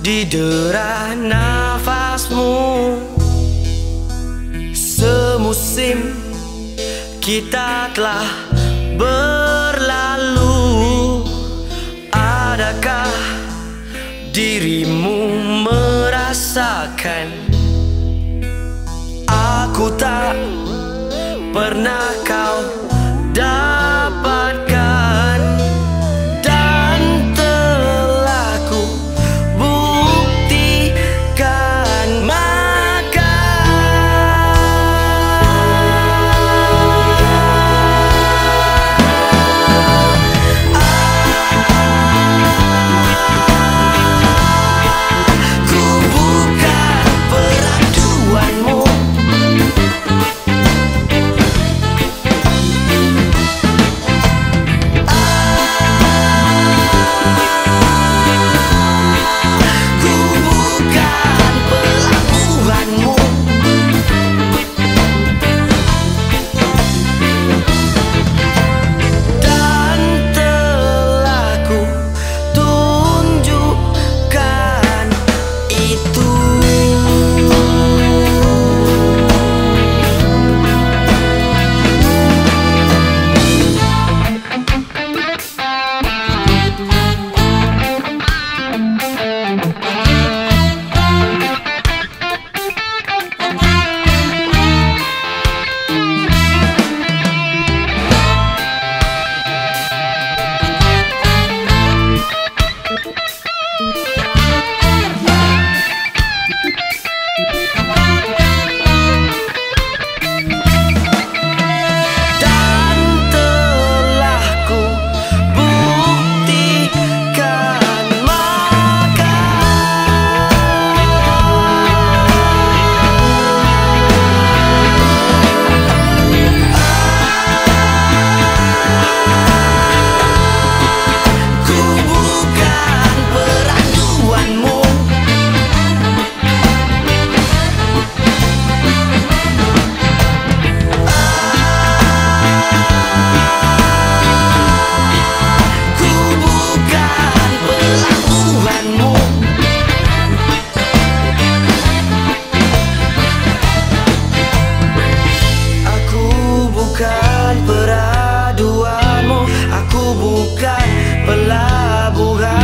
di derah nafasmu. Semusim kita telah berlalu. Adakah dirimu merasakan bukan peraduanmu. Aku bukan pelabuhan.